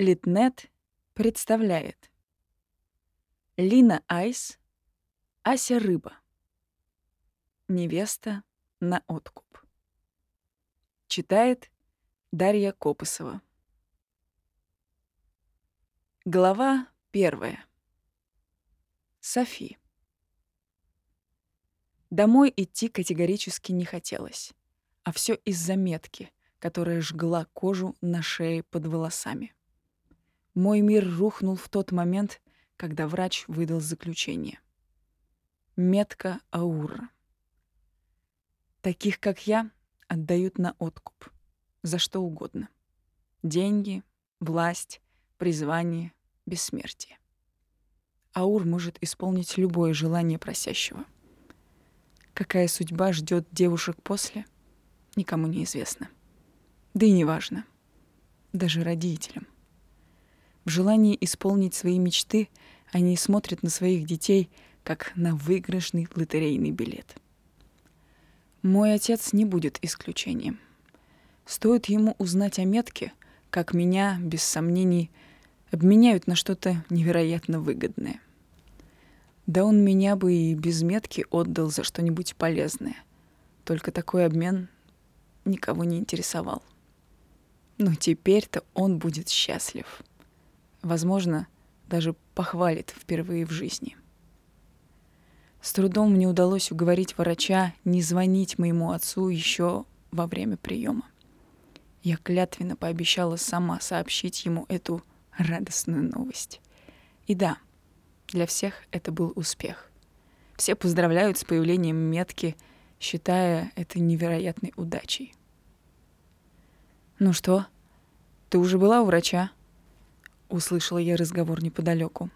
Литнет представляет Лина Айс, Ася Рыба. Невеста на откуп. Читает Дарья Копысова. Глава первая. Софи. Домой идти категорически не хотелось, а все из-за метки, которая жгла кожу на шее под волосами. Мой мир рухнул в тот момент, когда врач выдал заключение. Метка аура. Таких, как я, отдают на откуп. За что угодно. Деньги, власть, призвание, бессмертие. Аур может исполнить любое желание просящего. Какая судьба ждет девушек после, никому не известно. Да и не важно. Даже родителям. В желании исполнить свои мечты они смотрят на своих детей, как на выигрышный лотерейный билет. Мой отец не будет исключением. Стоит ему узнать о метке, как меня, без сомнений, обменяют на что-то невероятно выгодное. Да он меня бы и без метки отдал за что-нибудь полезное. Только такой обмен никого не интересовал. Но теперь-то он будет счастлив. Возможно, даже похвалит впервые в жизни. С трудом мне удалось уговорить врача не звонить моему отцу еще во время приема. Я клятвенно пообещала сама сообщить ему эту радостную новость. И да, для всех это был успех. Все поздравляют с появлением метки, считая это невероятной удачей. «Ну что, ты уже была у врача?» Услышала я разговор неподалеку.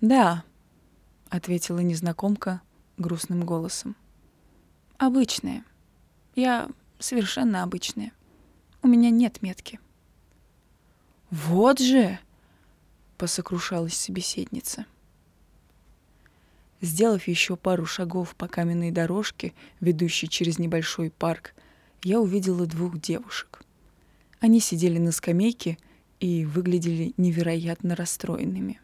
«Да», — ответила незнакомка грустным голосом. «Обычная. Я совершенно обычная. У меня нет метки». «Вот же!» — посокрушалась собеседница. Сделав еще пару шагов по каменной дорожке, ведущей через небольшой парк, я увидела двух девушек. Они сидели на скамейке и выглядели невероятно расстроенными.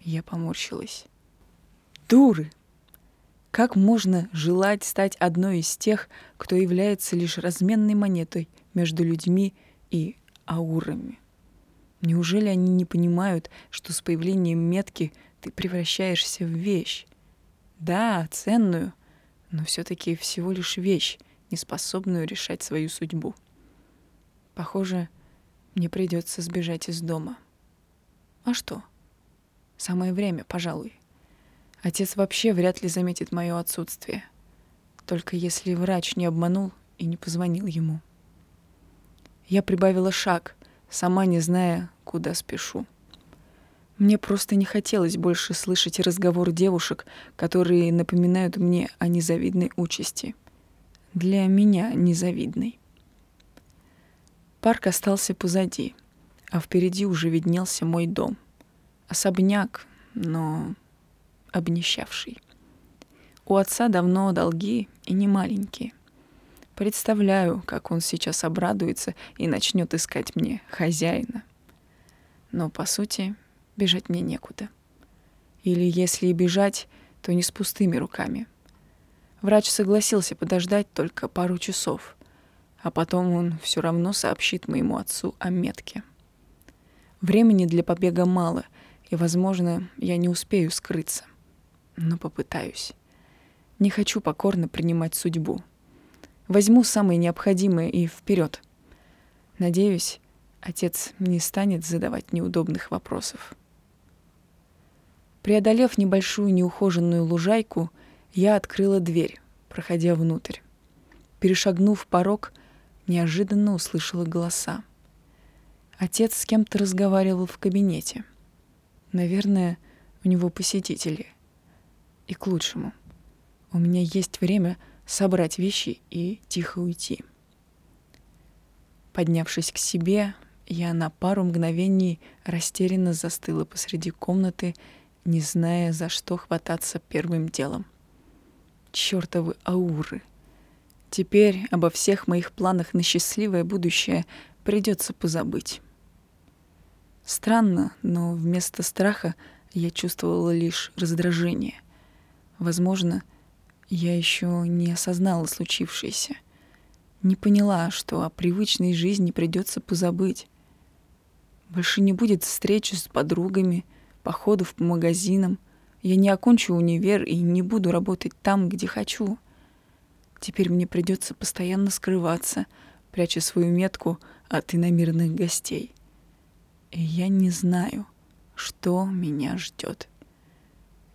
Я поморщилась. Дуры! Как можно желать стать одной из тех, кто является лишь разменной монетой между людьми и аурами? Неужели они не понимают, что с появлением метки ты превращаешься в вещь? Да, ценную, но все-таки всего лишь вещь, не способную решать свою судьбу. Похоже, мне придется сбежать из дома. А что? Самое время, пожалуй. Отец вообще вряд ли заметит мое отсутствие. Только если врач не обманул и не позвонил ему. Я прибавила шаг, сама не зная, куда спешу. Мне просто не хотелось больше слышать разговор девушек, которые напоминают мне о незавидной участи. Для меня незавидной. Парк остался позади, а впереди уже виднелся мой дом. Особняк, но обнищавший. У отца давно долги и не маленькие. Представляю, как он сейчас обрадуется и начнет искать мне хозяина. Но, по сути, бежать мне некуда. Или если и бежать, то не с пустыми руками. Врач согласился подождать только пару часов — а потом он все равно сообщит моему отцу о метке. Времени для побега мало, и, возможно, я не успею скрыться. Но попытаюсь. Не хочу покорно принимать судьбу. Возьму самое необходимое и вперед. Надеюсь, отец не станет задавать неудобных вопросов. Преодолев небольшую неухоженную лужайку, я открыла дверь, проходя внутрь. Перешагнув порог, неожиданно услышала голоса. Отец с кем-то разговаривал в кабинете. Наверное, у него посетители. И к лучшему. У меня есть время собрать вещи и тихо уйти. Поднявшись к себе, я на пару мгновений растерянно застыла посреди комнаты, не зная, за что хвататься первым делом. Чёртовы ауры — Теперь обо всех моих планах на счастливое будущее придется позабыть. Странно, но вместо страха я чувствовала лишь раздражение. Возможно, я еще не осознала случившееся. Не поняла, что о привычной жизни придется позабыть. Больше не будет встреч с подругами, походов по магазинам. Я не окончу универ и не буду работать там, где хочу. Теперь мне придется постоянно скрываться, пряча свою метку от иномирных гостей. И я не знаю, что меня ждет.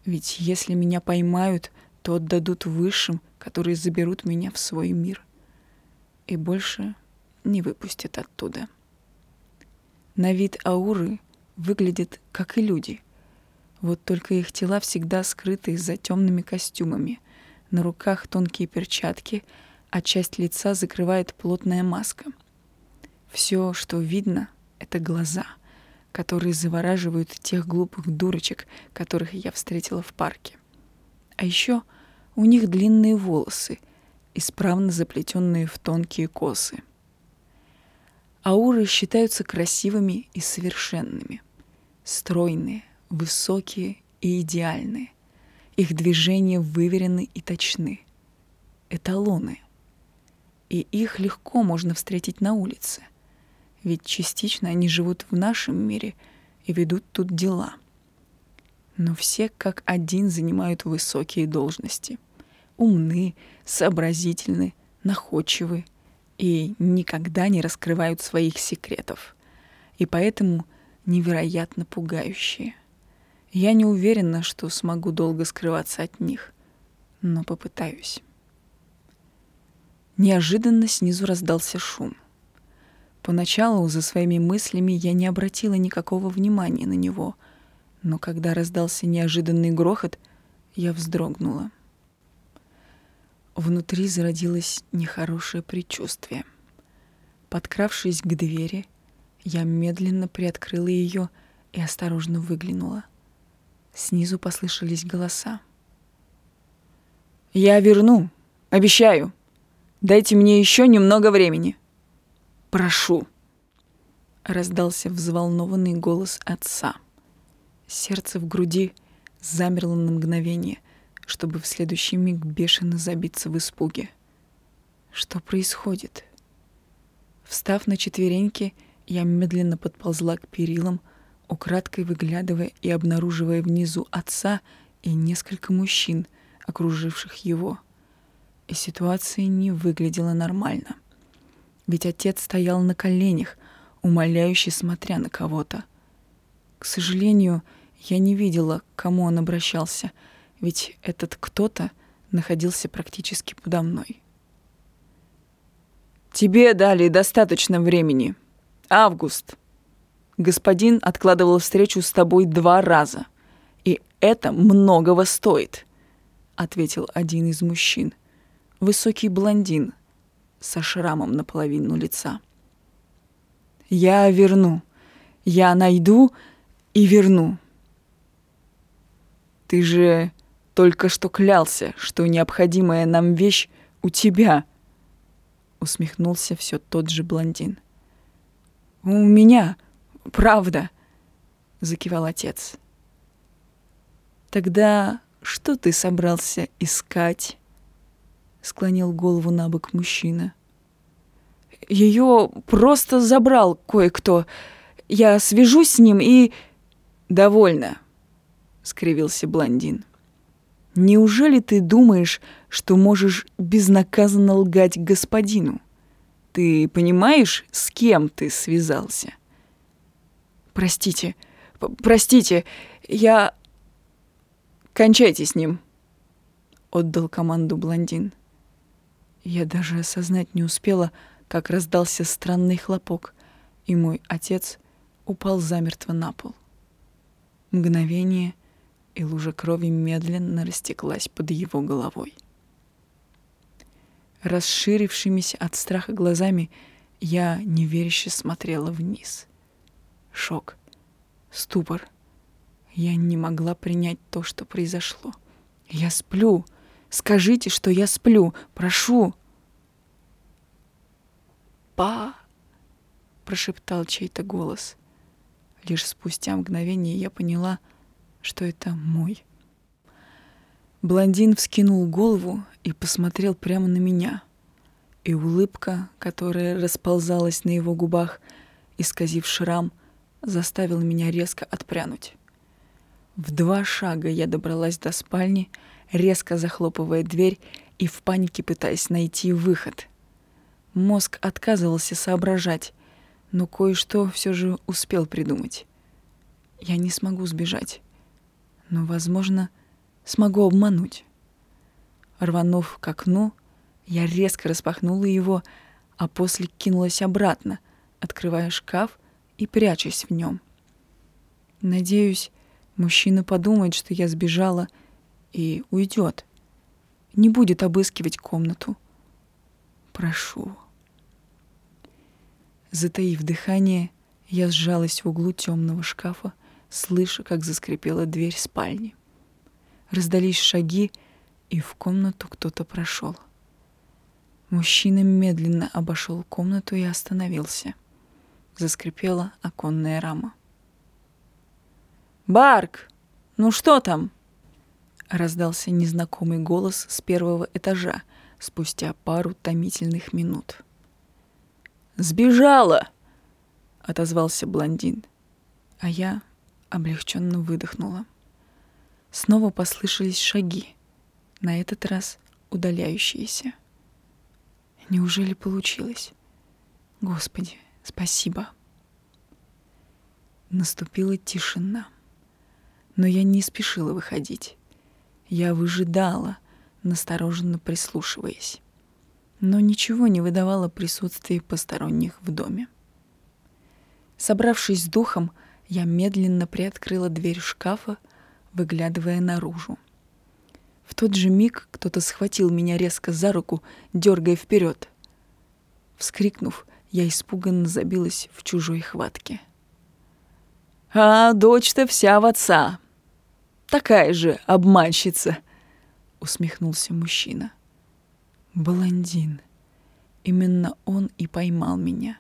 Ведь если меня поймают, то отдадут высшим, которые заберут меня в свой мир и больше не выпустят оттуда. На вид ауры выглядят как и люди. Вот только их тела всегда скрыты за темными костюмами. На руках тонкие перчатки, а часть лица закрывает плотная маска. Все, что видно, — это глаза, которые завораживают тех глупых дурочек, которых я встретила в парке. А еще у них длинные волосы, исправно заплетенные в тонкие косы — Ауры считаются красивыми и совершенными. Стройные, высокие и идеальные. Их движения выверены и точны. Эталоны. И их легко можно встретить на улице. Ведь частично они живут в нашем мире и ведут тут дела. Но все как один занимают высокие должности. Умны, сообразительны, находчивы, и никогда не раскрывают своих секретов. И поэтому невероятно пугающие. Я не уверена, что смогу долго скрываться от них, но попытаюсь. Неожиданно снизу раздался шум. Поначалу за своими мыслями я не обратила никакого внимания на него, но когда раздался неожиданный грохот, я вздрогнула — Внутри зародилось нехорошее предчувствие. Подкравшись к двери, я медленно приоткрыла ее и осторожно выглянула. Снизу послышались голоса. «Я верну, обещаю. Дайте мне еще немного времени. Прошу!» Раздался взволнованный голос отца. Сердце в груди замерло на мгновение — чтобы в следующий миг бешено забиться в испуге. Что происходит? Встав на четвереньки, я медленно подползла к перилам, украдкой выглядывая и обнаруживая внизу отца и несколько мужчин, окруживших его. И ситуация не выглядела нормально. Ведь отец стоял на коленях, умоляюще смотря на кого-то. К сожалению, я не видела, к кому он обращался — ведь этот кто-то находился практически подо мной. «Тебе дали достаточно времени. Август. Господин откладывал встречу с тобой два раза, и это многого стоит», — ответил один из мужчин. Высокий блондин со шрамом наполовину лица. «Я верну. Я найду и верну». «Ты же только что клялся, что необходимая нам вещь у тебя. Усмехнулся все тот же блондин. У меня, правда, закивал отец. Тогда что ты собрался искать? Склонил голову на бок мужчина. Ее просто забрал кое-кто. Я свяжусь с ним и... Довольно, скривился блондин. Неужели ты думаешь, что можешь безнаказанно лгать господину? Ты понимаешь, с кем ты связался? Простите, простите, я... Кончайте с ним, отдал команду блондин. Я даже осознать не успела, как раздался странный хлопок, и мой отец упал замертво на пол. Мгновение — и лужа крови медленно растеклась под его головой. Расширившимися от страха глазами я неверяще смотрела вниз. Шок, ступор. Я не могла принять то, что произошло. Я сплю. Скажите, что я сплю. Прошу. «Па!» — прошептал чей-то голос. Лишь спустя мгновение я поняла, что это мой. Блондин вскинул голову и посмотрел прямо на меня. И улыбка, которая расползалась на его губах, исказив шрам, заставила меня резко отпрянуть. В два шага я добралась до спальни, резко захлопывая дверь и в панике пытаясь найти выход. Мозг отказывался соображать, но кое-что все же успел придумать. Я не смогу сбежать, но, возможно, смогу обмануть. Рванув к окну, я резко распахнула его, а после кинулась обратно, открывая шкаф и прячась в нем. Надеюсь, мужчина подумает, что я сбежала и уйдет. Не будет обыскивать комнату. Прошу. Затаив дыхание, я сжалась в углу темного шкафа, слыша, как заскрипела дверь спальни. Раздались шаги, и в комнату кто-то прошел. Мужчина медленно обошел комнату и остановился. Заскрипела оконная рама. «Барк, ну что там?» Раздался незнакомый голос с первого этажа спустя пару томительных минут. «Сбежала!» — отозвался блондин. А я облегченно выдохнула. Снова послышались шаги, на этот раз удаляющиеся. Неужели получилось? Господи, спасибо. Наступила тишина. Но я не спешила выходить. Я выжидала, настороженно прислушиваясь но ничего не выдавало присутствие посторонних в доме. Собравшись с духом, я медленно приоткрыла дверь шкафа, выглядывая наружу. В тот же миг кто-то схватил меня резко за руку, дергая вперед. Вскрикнув, я испуганно забилась в чужой хватке. «А дочь-то вся в отца! Такая же обманщица!» — усмехнулся мужчина. — Блондин. Именно он и поймал меня,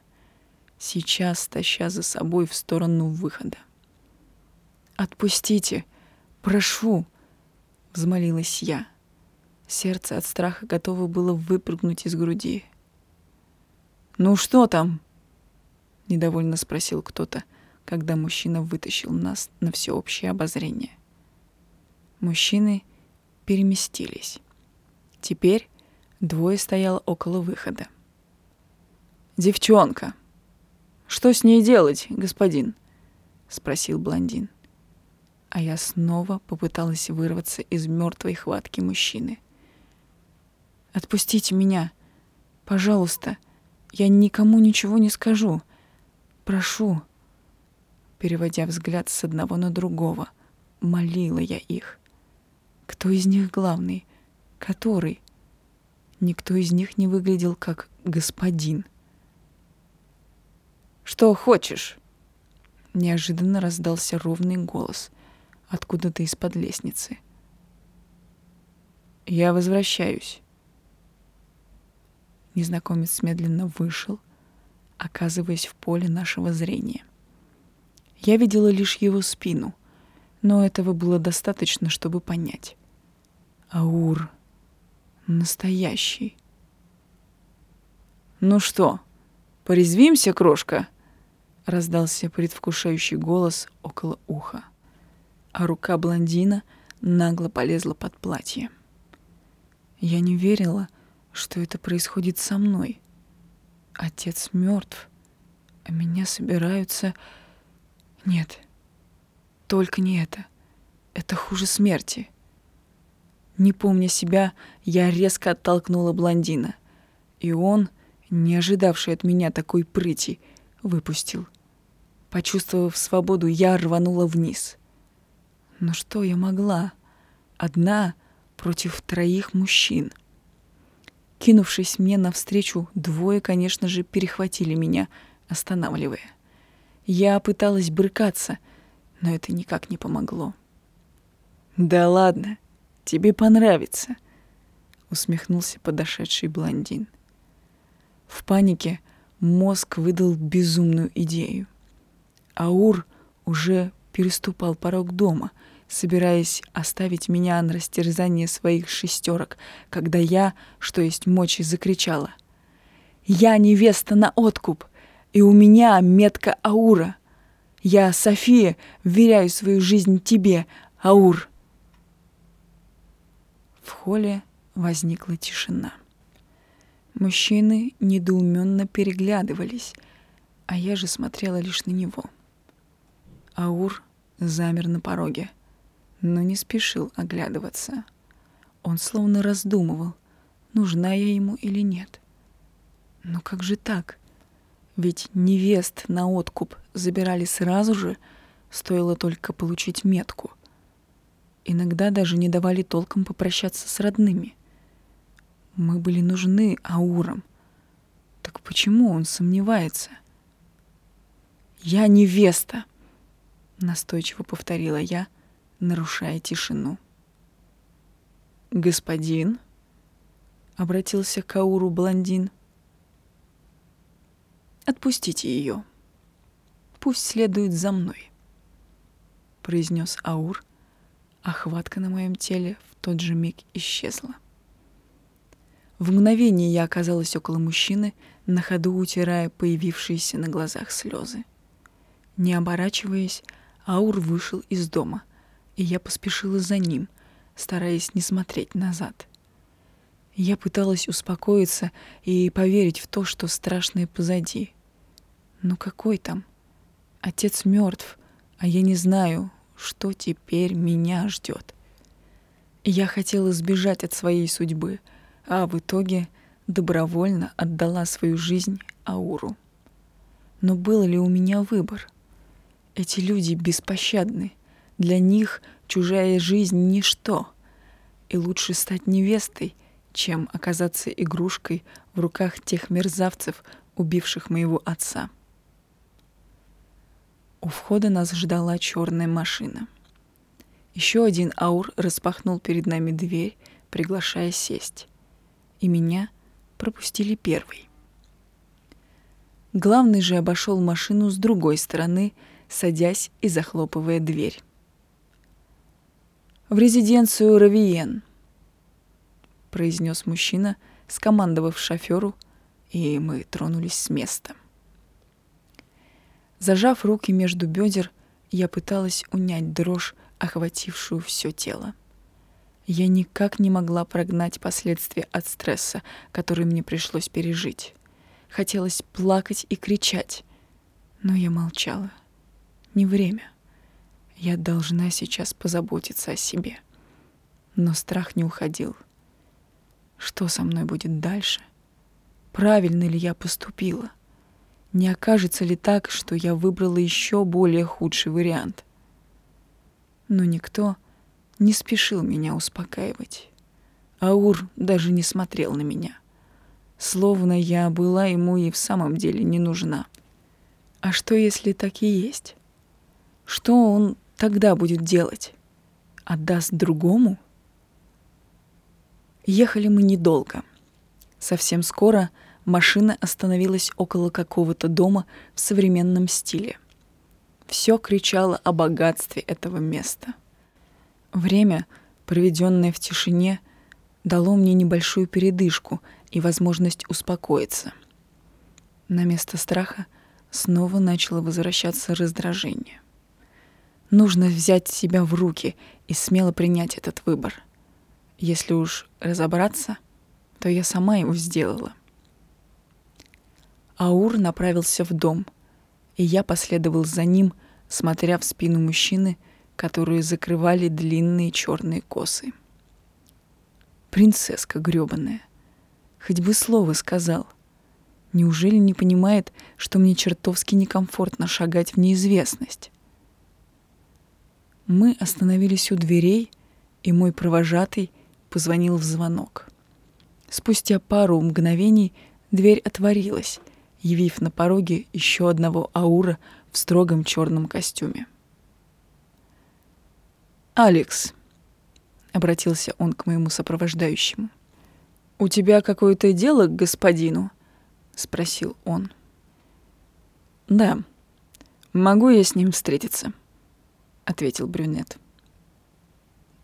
сейчас таща за собой в сторону выхода. «Отпустите! Прошу!» — взмолилась я. Сердце от страха готово было выпрыгнуть из груди. «Ну что там?» — недовольно спросил кто-то, когда мужчина вытащил нас на всеобщее обозрение. Мужчины переместились. Теперь Двое стояло около выхода. «Девчонка! Что с ней делать, господин?» — спросил блондин. А я снова попыталась вырваться из мертвой хватки мужчины. «Отпустите меня! Пожалуйста! Я никому ничего не скажу! Прошу!» Переводя взгляд с одного на другого, молила я их. «Кто из них главный? Который?» Никто из них не выглядел как господин. «Что хочешь?» Неожиданно раздался ровный голос откуда-то из-под лестницы. «Я возвращаюсь». Незнакомец медленно вышел, оказываясь в поле нашего зрения. Я видела лишь его спину, но этого было достаточно, чтобы понять. Аур Настоящий. «Ну что, порезвимся, крошка?» — раздался предвкушающий голос около уха, а рука блондина нагло полезла под платье. Я не верила, что это происходит со мной. Отец мертв, а меня собираются... Нет, только не это. Это хуже смерти. Не помня себя, я резко оттолкнула блондина. И он, не ожидавший от меня такой прыти, выпустил. Почувствовав свободу, я рванула вниз. Но что я могла? Одна против троих мужчин. Кинувшись мне навстречу, двое, конечно же, перехватили меня, останавливая. Я пыталась брыкаться, но это никак не помогло. «Да ладно, Тебе понравится, усмехнулся подошедший блондин. В панике мозг выдал безумную идею. Аур уже переступал порог дома, собираясь оставить меня на растерзание своих шестерок, когда я, что есть мочи, закричала. «Я невеста на откуп, и у меня метка Аура. Я, София, вверяю свою жизнь тебе, Аур». В холле возникла тишина. Мужчины недоуменно переглядывались, а я же смотрела лишь на него. Аур замер на пороге, но не спешил оглядываться. Он словно раздумывал, нужна я ему или нет. Но как же так? Ведь невест на откуп забирали сразу же, стоило только получить метку. Иногда даже не давали толком попрощаться с родными — мы были нужны Аурам. Так почему он сомневается? «Я невеста!» — настойчиво повторила я, нарушая тишину. «Господин?» — обратился к Ауру блондин. «Отпустите ее. Пусть следует за мной», — произнес Аур, а хватка на моем теле в тот же миг исчезла. В мгновение я оказалась около мужчины, на ходу утирая появившиеся на глазах слезы. Не оборачиваясь, Аур вышел из дома, и я поспешила за ним, стараясь не смотреть назад. Я пыталась успокоиться и поверить в то, что страшное позади. Но какой там? Отец мертв, а я не знаю, что теперь меня ждет. Я хотела сбежать от своей судьбы — а в итоге добровольно отдала свою жизнь Ауру. Но был ли у меня выбор? Эти люди беспощадны. Для них чужая жизнь — ничто. И лучше стать невестой, чем оказаться игрушкой в руках тех мерзавцев, убивших моего отца. У входа нас ждала черная машина. Еще один аур распахнул перед нами дверь, приглашая сесть и меня пропустили первой. Главный же обошел машину с другой стороны, садясь и захлопывая дверь. «В резиденцию Равиен», — произнес мужчина, скомандовав шоферу, и мы тронулись с места. Зажав руки между бедер, я пыталась унять дрожь, охватившую все тело. Я никак не могла прогнать последствия от стресса, который мне пришлось пережить. Хотелось плакать и кричать, но я молчала. Не время. Я должна сейчас позаботиться о себе. Но страх не уходил. Что со мной будет дальше? Правильно ли я поступила? Не окажется ли так, что я выбрала еще более худший вариант? Но никто не спешил меня успокаивать. Аур даже не смотрел на меня. Словно я была ему и в самом деле не нужна. А что, если так и есть? Что он тогда будет делать? Отдаст другому? Ехали мы недолго. Совсем скоро машина остановилась около какого-то дома в современном стиле. Все кричало о богатстве этого места — Время, проведенное в тишине, дало мне небольшую передышку и возможность успокоиться. На место страха снова начало возвращаться раздражение. Нужно взять себя в руки и смело принять этот выбор. Если уж разобраться, то я сама его сделала. Аур направился в дом, и я последовал за ним, смотря в спину мужчины — которые закрывали длинные черные косы. Принцесска грёбаная. Хоть бы слово сказал. Неужели не понимает, что мне чертовски некомфортно шагать в неизвестность? Мы остановились у дверей, и мой провожатый позвонил в звонок. Спустя пару мгновений дверь отворилась, явив на пороге еще одного аура в строгом черном костюме. «Алекс», — обратился он к моему сопровождающему, — «у тебя какое-то дело к господину?» — спросил он. «Да, «Могу я с ним встретиться?» — ответил брюнет.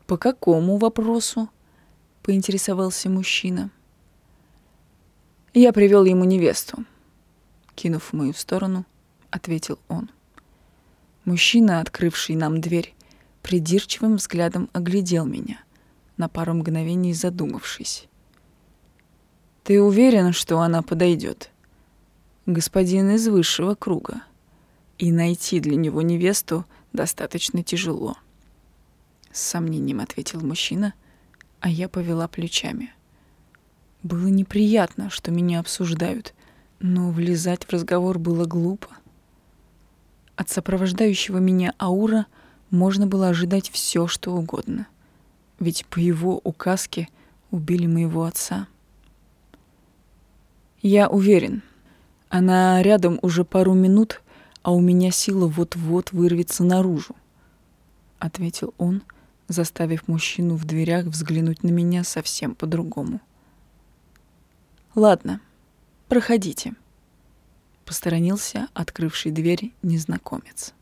«По какому вопросу?» — поинтересовался мужчина. «Я привел ему невесту», — кинув в мою сторону, ответил он. Мужчина, открывший нам дверь, придирчивым взглядом оглядел меня, на пару мгновений задумавшись. «Ты уверен, что она подойдет? Господин из высшего круга. И найти для него невесту достаточно тяжело». С сомнением ответил мужчина, а я повела плечами. Было неприятно, что меня обсуждают, но влезать в разговор было глупо. От сопровождающего меня аура можно было ожидать все, что угодно. Ведь по его указке убили моего отца. Я уверен, она рядом уже пару минут, а у меня сила вот-вот вырвется наружу, — ответил он, — заставив мужчину в дверях взглянуть на меня совсем по-другому. «Ладно, проходите», — посторонился открывший дверь незнакомец.